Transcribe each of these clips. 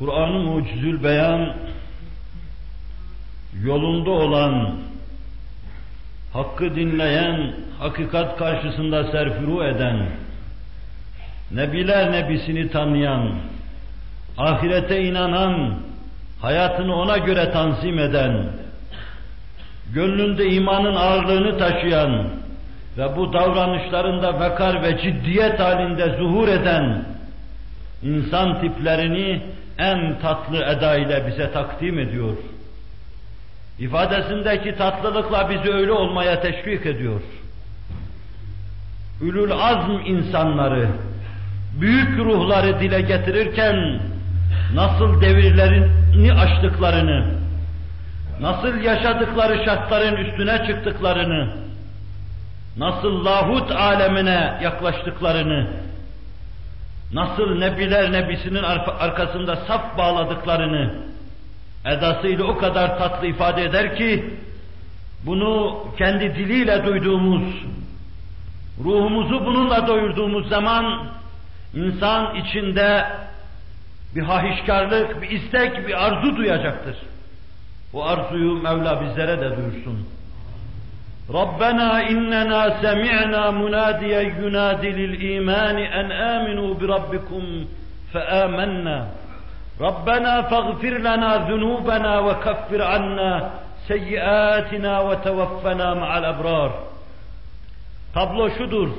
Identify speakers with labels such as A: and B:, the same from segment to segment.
A: Kur'an-ı Mucizül Beyan yolunda olan, hakkı dinleyen, hakikat karşısında serfuru eden, Nebiler Nebisini tanıyan, ahirete inanan, hayatını ona göre tanzim eden, gönlünde imanın ağırlığını taşıyan ve bu davranışlarında vekar ve ciddiyet halinde zuhur eden insan tiplerini en tatlı eda ile bize takdim ediyor. İfadesindeki tatlılıkla bizi öyle olmaya teşvik ediyor. Ülül azm insanları, büyük ruhları dile getirirken nasıl devirlerini aştıklarını, nasıl yaşadıkları şartların üstüne çıktıklarını, nasıl lahut alemine yaklaştıklarını, nasıl Nebiler Nebisinin arkasında saf bağladıklarını edasıyla o kadar tatlı ifade eder ki, bunu kendi diliyle duyduğumuz, ruhumuzu bununla doyurduğumuz zaman, insan içinde bir hahişkarlık, bir istek, bir arzu duyacaktır. Bu arzuyu Mevla bizlere de duyursun. ربنا إننا سمعنا مناديا ينادي للإيمان أن آمنوا بربكم فآمنا ربنا فاغفر لنا ذنوبنا وكفر عنا سيئاتنا وتوفنا مع الأبرار Tablo şudur.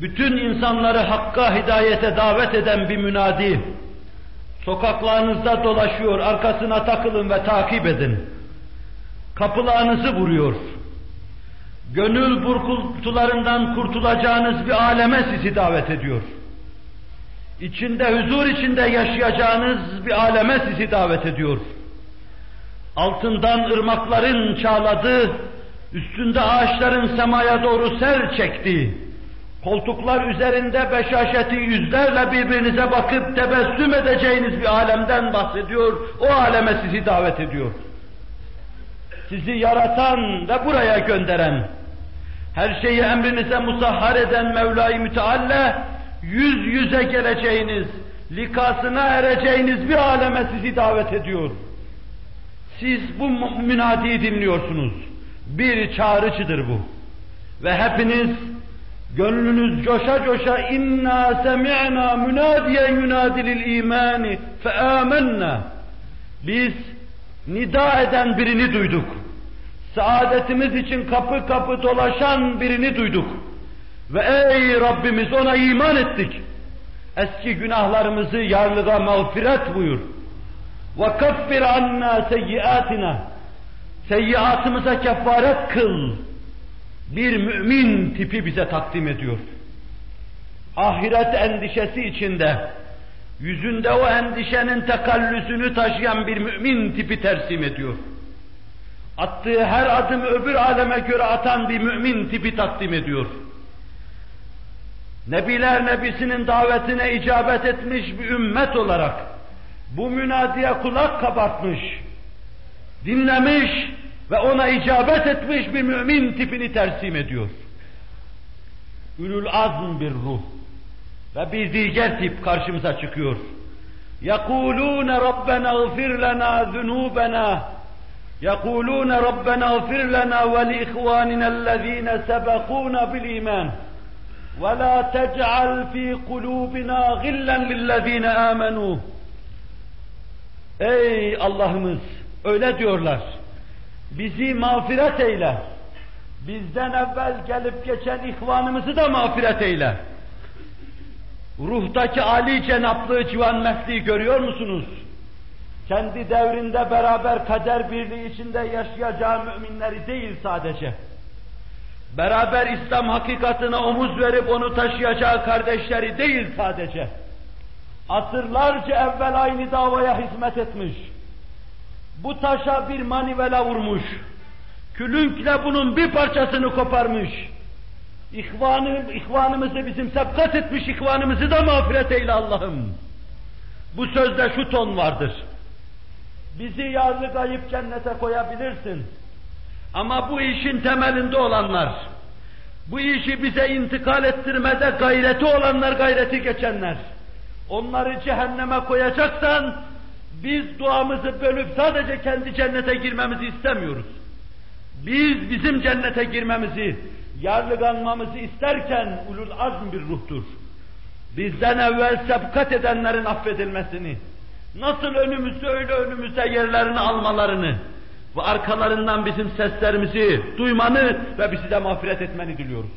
A: Bütün insanları hakka hidayete davet eden bir münadi. Sokaklarınızda dolaşıyor, arkasına takılın ve takip edin kapılarınızı vuruyor. Gönül burkultularından kurtulacağınız bir aleme sizi davet ediyor. İçinde huzur içinde yaşayacağınız bir aleme sizi davet ediyor. Altından ırmakların çağladığı, üstünde ağaçların semaya doğru sel çektiği, koltuklar üzerinde beşaşeti yüzlerle birbirinize bakıp tebessüm edeceğiniz bir alemden bahsediyor, o aleme sizi davet ediyor sizi yaratan ve buraya gönderen, her şeyi emrinize musahhar eden Mevla-i Mütealla, yüz yüze geleceğiniz, likasına ereceğiniz bir aleme sizi davet ediyor. Siz bu münadiyi dinliyorsunuz. Bir çağrıcıdır bu. Ve hepiniz gönlünüz coşa coşa inna semi'na münadiyen yunadilil imani fe amennâ. Biz nida eden birini duyduk. Saadetimiz için kapı kapı dolaşan birini duyduk. Ve ey Rabbimiz ona iman ettik. Eski günahlarımızı yarlığa mağfiret buyur. Ve kaffir anna seyyiatina. Seyyiatımıza kefaret kıl. Bir mümin tipi bize takdim ediyor. Ahiret endişesi içinde yüzünde o endişenin tekallüsünü taşıyan bir mümin tipi tersim ediyor. Attığı her adımı öbür aleme göre atan bir mümin tipi takdim ediyor. Nebiler Nebisi'nin davetine icabet etmiş bir ümmet olarak bu münadiye kulak kabartmış, dinlemiş ve ona icabet etmiş bir mümin tipini tersim ediyor. Ülül azm bir ruh. Ve bir diğer tip karşımıza çıkıyor. يَقُولُونَ رَبَّنَا اغْفِرْ لَنَا ذُنُوبَنَا يَقُولُونَ رَبَّنَا اغْفِرْ لَنَا وَلِإِخْوَانِنَا الَّذ۪ينَ سَبَقُونَ بِالْإِيمَانِ وَلَا تَجْعَلْ ف۪ي قُلُوبِنَا غِلًّا لِلَّذ۪ينَ آمَنُوا Ey Allah'ımız! Öyle diyorlar. Bizi mağfiret eyle. Bizden evvel gelip geçen ihvanımızı da mağfiret eyle. Ruhtaki Ali cenaplığı civan mesleği görüyor musunuz? Kendi devrinde beraber kader birliği içinde yaşayacağı müminleri değil sadece. Beraber İslam hakikatine omuz verip onu taşıyacağı kardeşleri değil sadece. Asırlarca evvel aynı davaya hizmet etmiş. Bu taşa bir manivela vurmuş. Külünkle bunun bir parçasını koparmış İhvanı, ihvanımızı bizim sebkat etmiş ihvanımızı da mağfiret eyle Allah'ım. Bu sözde şu ton vardır. Bizi yarlı gayip cennete koyabilirsin. Ama bu işin temelinde olanlar, bu işi bize intikal ettirmede gayreti olanlar, gayreti geçenler, onları cehenneme koyacaksan, biz duamızı bölüp sadece kendi cennete girmemizi istemiyoruz. Biz bizim cennete girmemizi, yarlıganmamızı isterken ulul azm bir ruhtur. Bizden evvel sebkat edenlerin affedilmesini, nasıl önümüzde öyle önümüze yerlerini almalarını ve arkalarından bizim seslerimizi duymanı ve bizi de mağfiret etmeni diliyoruz.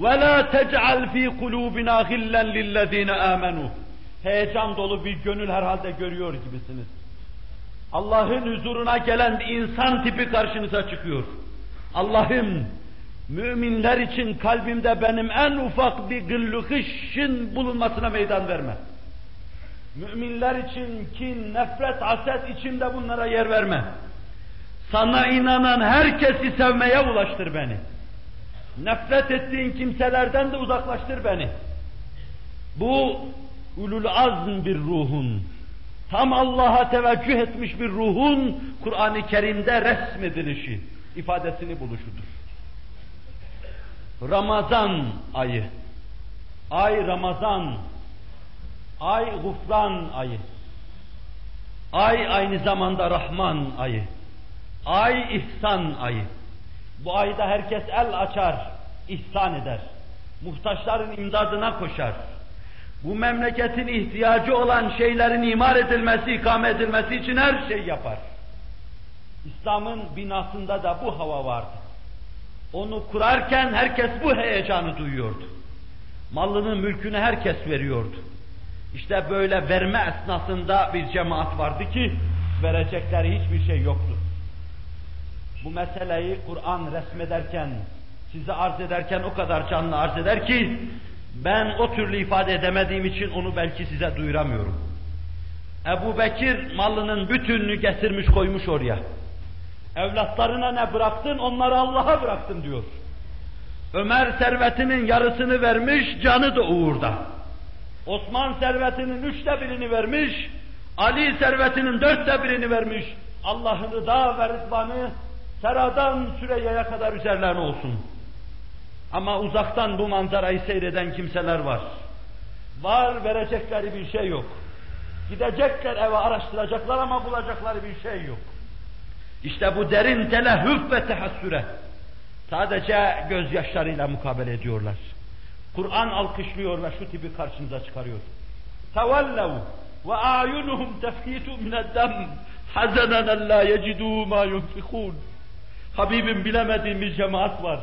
A: وَلَا تَجْعَلْ ف۪ي قُلُوبِنَا غِلًّا لِلَّذ۪ينَ آمَنُوا Heyecan dolu bir gönül herhalde görüyor gibisiniz. Allah'ın huzuruna gelen bir insan tipi karşınıza çıkıyor. Allah'ım müminler için kalbimde benim en ufak bir gıllukışın bulunmasına meydan verme. Müminler için kin, nefret, haset içinde bunlara yer verme. Sana inanan herkesi sevmeye ulaştır beni. Nefret ettiğin kimselerden de uzaklaştır beni. Bu ulul azm bir ruhun, tam Allah'a teveccüh etmiş bir ruhun Kur'an-ı Kerim'de resmedilişi, ifadesini buluşudur. Ramazan ayı, ay Ramazan, ay gufran ayı, ay aynı zamanda Rahman ayı, ay ihsan ayı. Bu ayda herkes el açar, ihsan eder. Muhtaçların imdadına koşar. Bu memleketin ihtiyacı olan şeylerin imar edilmesi, ikame edilmesi için her şey yapar. İslam'ın binasında da bu hava vardı. Onu kurarken herkes bu heyecanı duyuyordu. Malını, mülkünü herkes veriyordu. İşte böyle verme esnasında bir cemaat vardı ki verecekleri hiçbir şey yoktu. Bu meseleyi Kur'an resmederken, size arz ederken o kadar canlı arz eder ki ben o türlü ifade edemediğim için onu belki size duyuramıyorum. Ebu Bekir malının bütününü getirmiş koymuş oraya. Evlatlarına ne bıraktın? Onları Allah'a bıraktın diyor. Ömer servetinin yarısını vermiş, canı da uğurda. Osman servetinin üçte birini vermiş, Ali servetinin dörtte birini vermiş. Allah'ın rıda ve rızvanı Seradan Süreyye'ye kadar üzerlerine olsun. Ama uzaktan bu manzarayı seyreden kimseler var. Var verecekleri bir şey yok. Gidecekler eve araştıracaklar ama bulacakları bir şey yok. İşte bu derin telehüf ve tehassüre sadece gözyaşlarıyla mukabele ediyorlar. Kur'an alkışlıyor ve şu tipi karşınıza çıkarıyor. Tevellev ve a'yunuhum tefkitu mineddem hazenen la yecidû ma yunfikûn. Habibim bilemediğim bir cemaat var.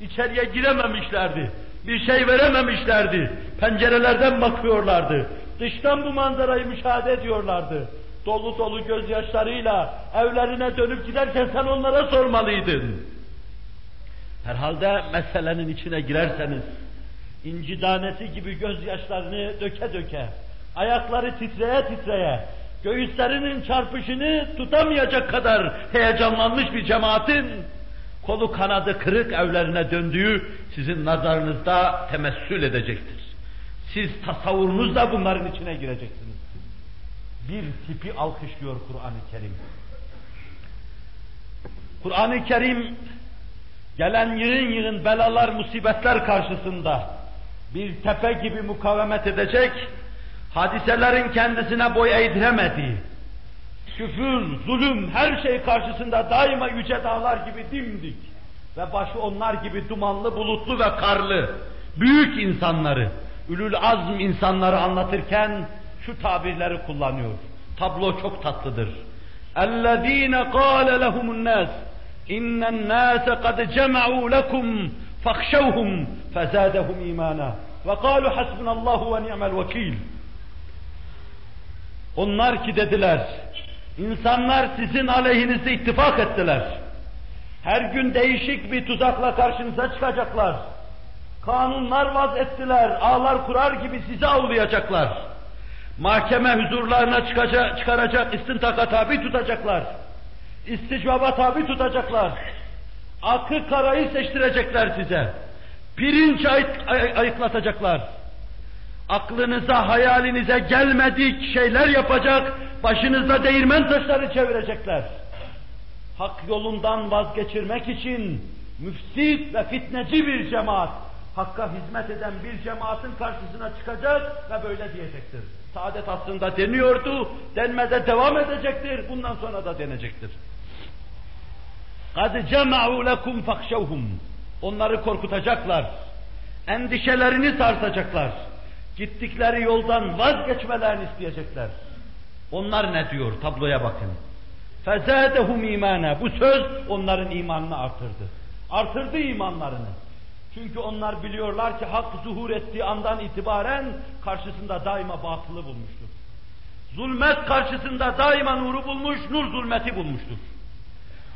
A: İçeriye girememişlerdi. Bir şey verememişlerdi. Pencerelerden bakıyorlardı. Dıştan bu manzarayı müşahede ediyorlardı. Dolu dolu gözyaşlarıyla evlerine dönüp giderken sen onlara sormalıydın. Herhalde meselenin içine girerseniz, inci tanesi gibi gözyaşlarını döke döke, ayakları titreye titreye, göğüslerinin çarpışını tutamayacak kadar heyecanlanmış bir cemaatin, kolu kanadı kırık evlerine döndüğü sizin nazarınızda temessül edecektir. Siz tasavvurunuzla bunların içine gireceksiniz. Bir tipi alkışlıyor Kur'an-ı Kerim. Kur'an-ı Kerim gelen yığın yığın belalar, musibetler karşısında bir tepe gibi mukavemet edecek, hadiselerin kendisine boy eğdiremediği, küfür, zulüm, her şey karşısında daima yüce dağlar gibi dimdik ve başı onlar gibi dumanlı, bulutlu ve karlı, büyük insanları, ülül azm insanları anlatırken şu tabirleri kullanıyor. Tablo çok tatlıdır. اَلَّذ۪ينَ قَالَ لَهُمُ النَّاسِ اِنَّ النَّاسَ قَدْ جَمَعُوا لَكُمْ فَاخْشَوْهُمْ فَزَادَهُمْ اِيمَانًا وَقَالُوا حَسْبُنَ اللّٰهُ وَنِعْمَ الْوَكِيلِ Onlar ki dediler, insanlar sizin aleyhinize ittifak ettiler. Her gün değişik bir tuzakla karşınıza çıkacaklar. Kanunlar vaz ettiler, ağlar kurar gibi sizi avlayacaklar. Mahkeme huzurlarına çıkacak, çıkaracak, istintaka tabi tutacaklar. İsticvaba tabi tutacaklar. Akı karayı seçtirecekler size. Pirinç ay ay ayıklatacaklar. Aklınıza, hayalinize gelmedik şeyler yapacak, başınızda değirmen taşları çevirecekler. Hak yolundan vazgeçirmek için müfsit ve fitneci bir cemaat, Hakka hizmet eden bir cemaatin karşısına çıkacak ve böyle diyecektir. Saadet aslında deniyordu, denmede devam edecektir, bundan sonra da denecektir. قَدْ جَمَعُوا لَكُمْ فَخْشَوْهُمْ Onları korkutacaklar, endişelerini sarsacaklar, gittikleri yoldan vazgeçmelerini isteyecekler. Onlar ne diyor? Tabloya bakın. فَزَادَهُمْ imana. Bu söz onların imanını artırdı. Artırdı imanlarını. Çünkü onlar biliyorlar ki hak zuhur ettiği andan itibaren karşısında daima batılı bulmuştur. Zulmet karşısında daima nuru bulmuş, nur zulmeti bulmuştur.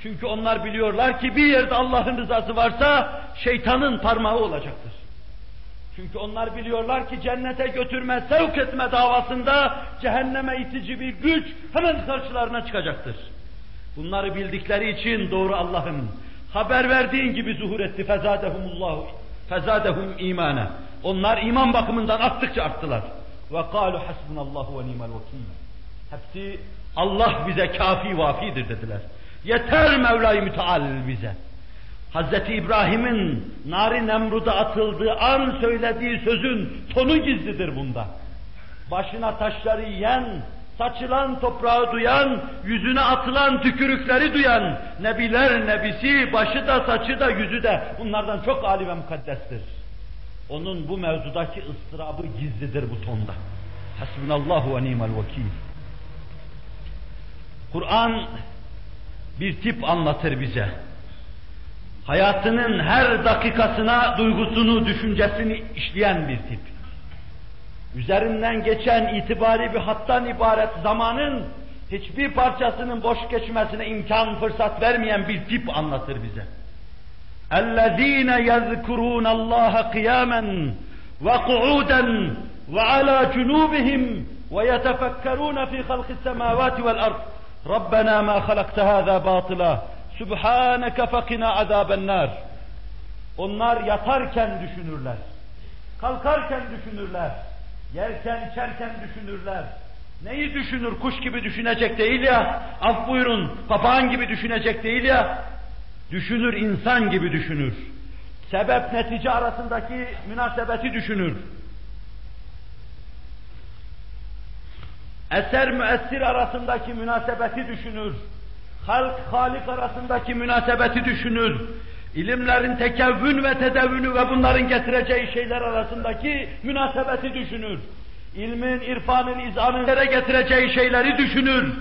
A: Çünkü onlar biliyorlar ki bir yerde Allah'ın rızası varsa şeytanın parmağı olacaktır. Çünkü onlar biliyorlar ki cennete götürme, sevk etme davasında cehenneme itici bir güç hemen karşılarına çıkacaktır. Bunları bildikleri için doğru Allah'ın haber verdiğin gibi zuhur etti. Fezadehumullahu fezadehum imana. Onlar iman bakımından arttıkça arttılar. Ve kalu hasbunallahu ve ni'mel vekil. Hepsi Allah bize kafi vafidir dediler. Yeter Mevla-i Müteal bize. Hazreti İbrahim'in nari Nemrud'a atıldığı an söylediği sözün tonu gizlidir bunda. Başına taşları yiyen, saçılan toprağı duyan, yüzüne atılan tükürükleri duyan, nebiler nebisi, başı da saçı da yüzü de bunlardan çok âli ve mukaddestir. Onun bu mevzudaki ıstırabı gizlidir bu tonda. Hasbunallahu ve ni'mel vekil. Kur'an bir tip anlatır bize. Hayatının her dakikasına duygusunu, düşüncesini işleyen bir tip üzerinden geçen itibari bir hattan ibaret zamanın hiçbir parçasının boş geçmesine imkan fırsat vermeyen bir tip anlatır bize. اَلَّذ۪ينَ يَذْكُرُونَ اللّٰهَ قِيَامًا وَقُعُودًا وَعَلَى جُنُوبِهِمْ وَيَتَفَكَّرُونَ فِي خَلْقِ السَّمَاوَاتِ وَالْأَرْضِ رَبَّنَا مَا خَلَقْتَ هَذَا بَاطِلًا سُبْحَانَكَ فَقِنَا عَذَابَ النَّارِ Onlar yatarken düşünürler. Kalkarken düşünürler Yerken içerken düşünürler. Neyi düşünür? Kuş gibi düşünecek değil ya. Af buyurun, papağan gibi düşünecek değil ya. Düşünür, insan gibi düşünür. Sebep netice arasındaki münasebeti düşünür. Eser müessir arasındaki münasebeti düşünür. Halk, halik arasındaki münasebeti düşünür ilimlerin tekevvün ve tedevvünü ve bunların getireceği şeyler arasındaki münasebeti düşünür. İlmin, irfanın, izanın yere getireceği şeyleri düşünür.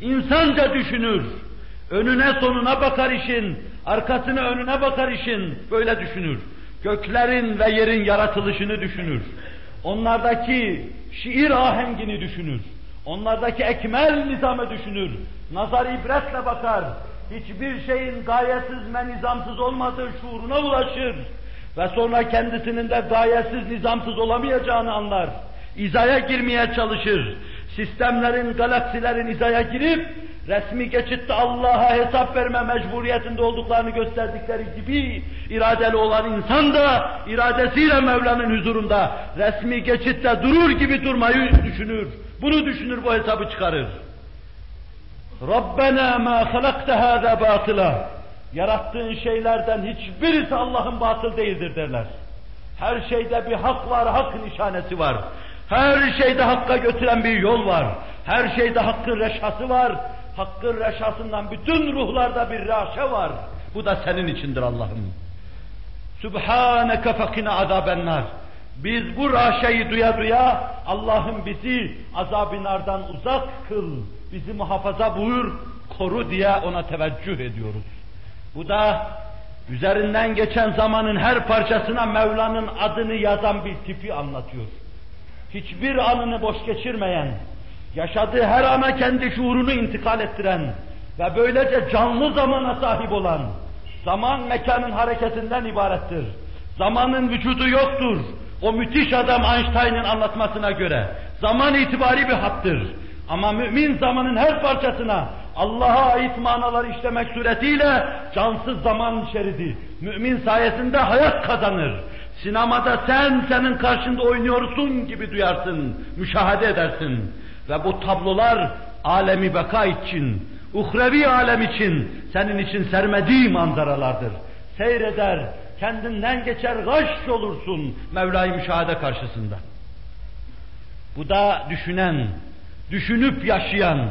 A: İnsanca düşünür. Önüne sonuna bakar işin, arkasına önüne bakar işin, böyle düşünür. Göklerin ve yerin yaratılışını düşünür. Onlardaki şiir ahengini düşünür. Onlardaki ekmel nizamı düşünür. Nazar ibretle bakar hiçbir şeyin gayesiz ve nizamsız olmadığı şuuruna ulaşır ve sonra kendisinin de gayesiz, nizamsız olamayacağını anlar. İzaya girmeye çalışır. Sistemlerin, galaksilerin izaya girip resmi geçitte Allah'a hesap verme mecburiyetinde olduklarını gösterdikleri gibi iradeli olan insan da iradesiyle Mevla'nın huzurunda resmi geçitte durur gibi durmayı düşünür. Bunu düşünür, bu hesabı çıkarır. Rabbena ma halakta hâzâ batıla. Yarattığın şeylerden hiçbirisi Allah'ın batıl değildir derler. Her şeyde bir hak var, hak nişanesi var. Her şeyde hakka götüren bir yol var. Her şeyde hakkın reşası var. Hakkın reşasından bütün ruhlarda bir raşe var. Bu da senin içindir Allah'ım. Sübhaneke fekine azabennar. Biz bu raşeyi duya duya Allah'ım bizi azab-ı nardan uzak kıl bizi muhafaza buyur, koru diye ona teveccüh ediyoruz. Bu da üzerinden geçen zamanın her parçasına Mevla'nın adını yazan bir tipi anlatıyor. Hiçbir anını boş geçirmeyen, yaşadığı her ana kendi şuurunu intikal ettiren ve böylece canlı zamana sahip olan, zaman mekanın hareketinden ibarettir. Zamanın vücudu yoktur. O müthiş adam Einstein'ın anlatmasına göre zaman itibari bir hattır. Ama mümin zamanın her parçasına Allah'a ait manalar işlemek suretiyle cansız zaman şeridi. Mümin sayesinde hayat kazanır. Sinemada sen senin karşında oynuyorsun gibi duyarsın, müşahede edersin. Ve bu tablolar alemi beka için, uhrevi alem için, senin için sermediği manzaralardır. Seyreder, kendinden geçer gaş olursun Mevla-i Müşahede karşısında. Bu da düşünen, düşünüp yaşayan,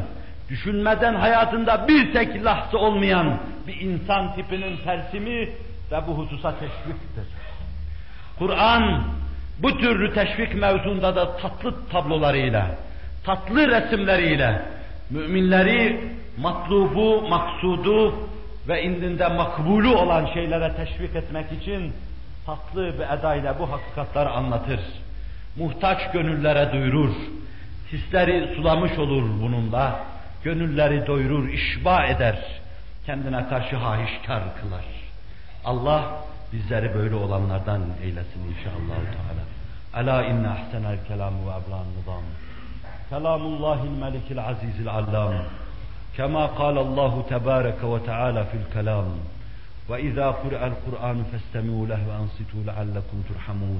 A: düşünmeden hayatında bir tek lahza olmayan bir insan tipinin tersimi ve bu hususa teşviktir. Kur'an bu türlü teşvik mevzunda da tatlı tablolarıyla, tatlı resimleriyle müminleri matlubu, maksudu ve indinde makbulu olan şeylere teşvik etmek için tatlı bir edayla bu hakikatleri anlatır. Muhtaç gönüllere duyurur. Hisleri sulamış olur bununla. Gönülleri doyurur, işba eder. Kendine karşı hahişkar kılar. Allah bizleri böyle olanlardan eylesin inşallah. Teala. Ala inne ahsenel kelamu ve eblan nizam. Kelamullahil melikil azizil allam. كما قال الله تبارك وتعالى في الكلام وإذا قرأ القرآن فاستمعوا له وأنصتوا لعلكم ترحمون